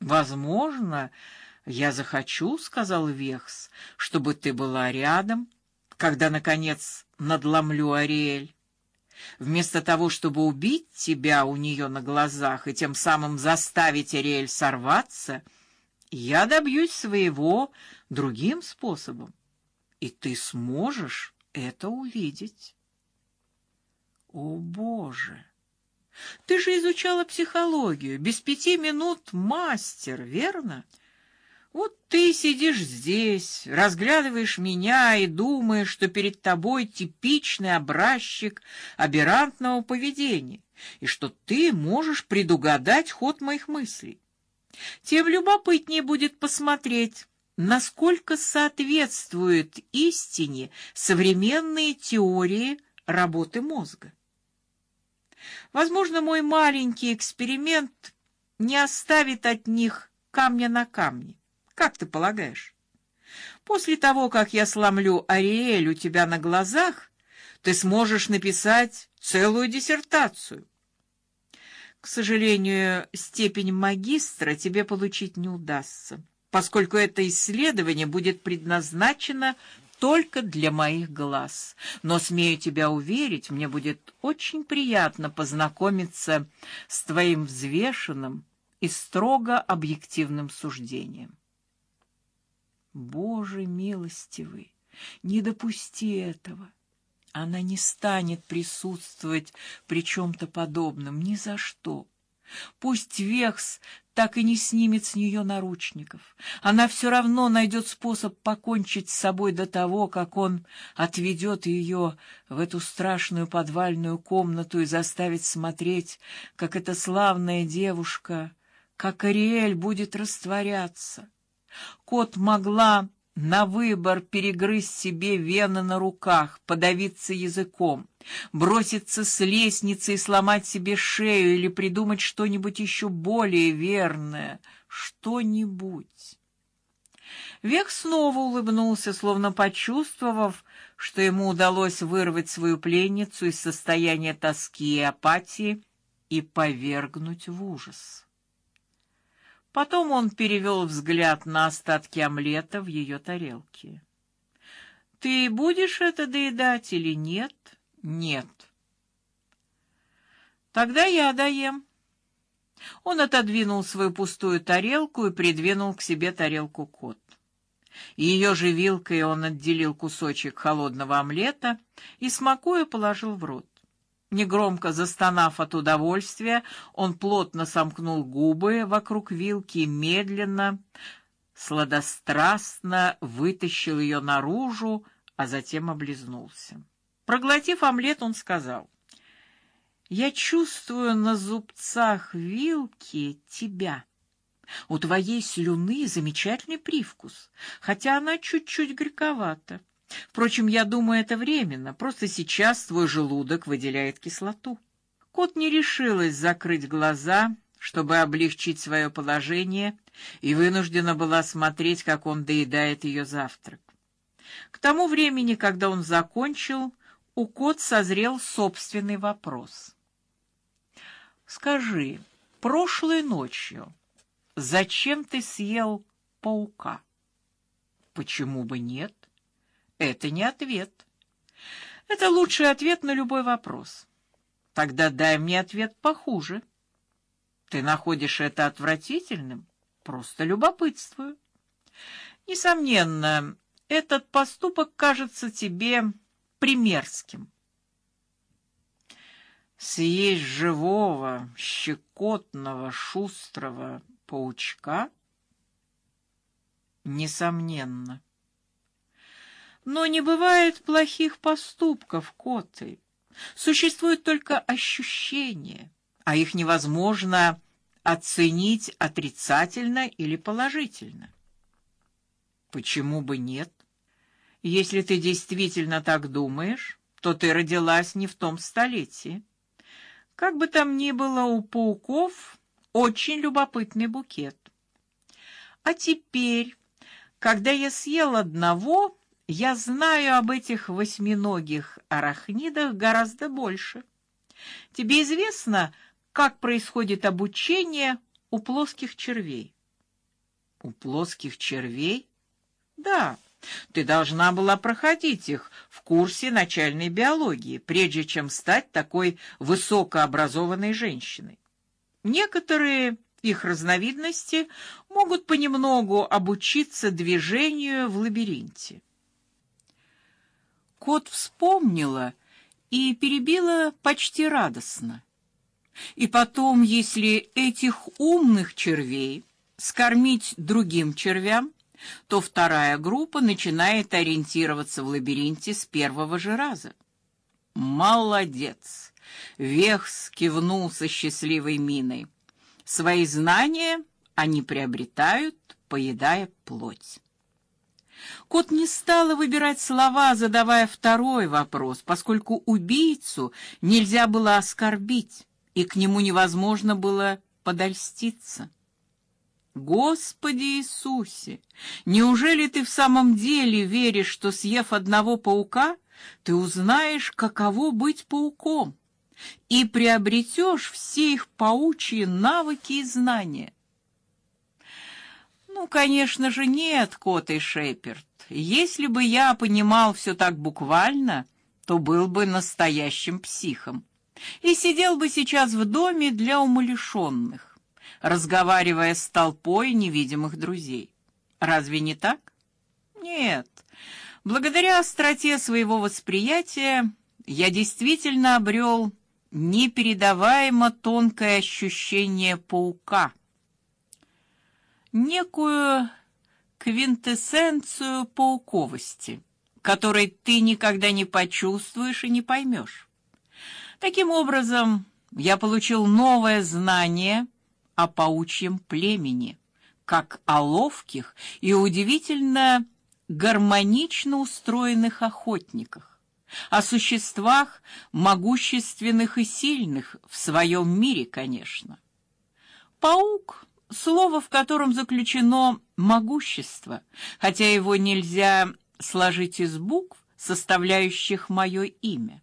Возможно, я захочу, сказал Вехс, чтобы ты была рядом, когда наконец надломлю Ариэль. Вместо того, чтобы убить тебя у нее на глазах и тем самым заставить Ариэль сорваться, я добьюсь своего другим способом, и ты сможешь это увидеть. О, боже! Ты же изучала психологию, без пяти минут мастер, верно? Вот ты сидишь здесь, разглядываешь меня и думаешь, что перед тобой типичный образчик аберрантного поведения, и что ты можешь предугадать ход моих мыслей. Тем любопытнее будет посмотреть, насколько соответствуют истине современные теории работы мозга. Возможно, мой маленький эксперимент не оставит от них камня на камне. Как ты полагаешь? После того, как я сломлю Ариэль у тебя на глазах, ты сможешь написать целую диссертацию. К сожалению, степень магистра тебе получить не удастся, поскольку это исследование будет предназначено только для моих глаз. Но смею тебя уверить, мне будет очень приятно познакомиться с твоим взвешенным и строго объективным суждением. Боже милостивый, не допусти этого. Она не станет присутствовать при чем то подобном ни за что. Пусть Вехс так и не снимет с нее наручников. Она все равно найдет способ покончить с собой до того, как он отведет ее в эту страшную подвальную комнату и заставит смотреть, как эта славная девушка, как Ариэль будет растворяться. Кот могла на выбор перегрызть себе вены на руках, подавиться языком, броситься с лестницы и сломать себе шею или придумать что-нибудь еще более верное, что-нибудь. Век снова улыбнулся, словно почувствовав, что ему удалось вырвать свою пленницу из состояния тоски и апатии и повергнуть в ужас. Потом он перевел взгляд на остатки омлета в ее тарелке. Ты будешь это доедать или нет? Нет. Тогда я доем. Он отодвинул свою пустую тарелку и придвинул к себе тарелку кот. Ее же вилкой он отделил кусочек холодного омлета и смакуя положил в рот. Негромко застонав от удовольствия, он плотно сомкнул губы вокруг вилки и медленно, сладострастно вытащил ее наружу, а затем облизнулся. Проглотив омлет, он сказал: "Я чувствую на зубцах вилки тебя. У твоей слюны замечательный привкус, хотя она чуть-чуть горьковата. Впрочем, я думаю, это временно. Просто сейчас твой желудок выделяет кислоту. Кот не решилась закрыть глаза, чтобы облегчить свое положение, и вынуждена была смотреть, как он доедает ее завтрак. К тому времени, когда он закончил, у кот созрел собственный вопрос. Скажи, прошлой ночью зачем ты съел паука? Почему бы нет? Это не ответ. Это лучший ответ на любой вопрос. Тогда дай мне ответ похуже. Ты находишь это отвратительным? Просто любопытствую. Несомненно, этот поступок кажется тебе примерским. Съесть живого, щекотного, шустрого паучка? Несомненно. Но не бывает плохих поступков, коты. Существуют только ощущения, а их невозможно оценить отрицательно или положительно. Почему бы нет? Если ты действительно так думаешь, то ты родилась не в том столетии. Как бы там ни было, у пауков очень любопытный букет. А теперь, когда я съел одного, я знаю об этих восьминогих арахнидах гораздо больше. Тебе известно, как происходит обучение у плоских червей? У плоских червей? Да. Ты должна была проходить их в курсе начальной биологии, прежде чем стать такой высокообразованной женщиной. Некоторые их разновидности могут понемногу обучиться движению в лабиринте. Кот вспомнила и перебила почти радостно. И потом, если этих умных червей скормить другим червям, то вторая группа начинает ориентироваться в лабиринте с первого же раза. Молодец. Вехс кивнул со счастливой миной. Свои знания они приобретают, поедая плоть. Кот не стала выбирать слова, задавая второй вопрос, поскольку убийцу нельзя было оскорбить, и к нему невозможно было подольститься. Господи Иисусе, неужели ты в самом деле веришь, что съев одного паука, ты узнаешь, каково быть пауком, и приобретешь все их паучьи навыки и знания? Ну, конечно же, нет, кот и Шеперд. Если бы я понимал все так буквально, то был бы настоящим психом и сидел бы сейчас в доме для умалишенных разговаривая с толпой невидимых друзей. Разве не так? Нет. Благодаря остроте своего восприятия я действительно обрел непередаваемо тонкое ощущение паука, некую квинтэссенцию пауковости, которой ты никогда не почувствуешь и не поймешь. Таким образом, я получил новое знание о паучьем племени, как о ловких и удивительно гармонично устроенных охотниках, о существах могущественных и сильных в своем мире, конечно. Паук слово, в котором заключено могущество, хотя его нельзя сложить из букв, составляющих мое имя.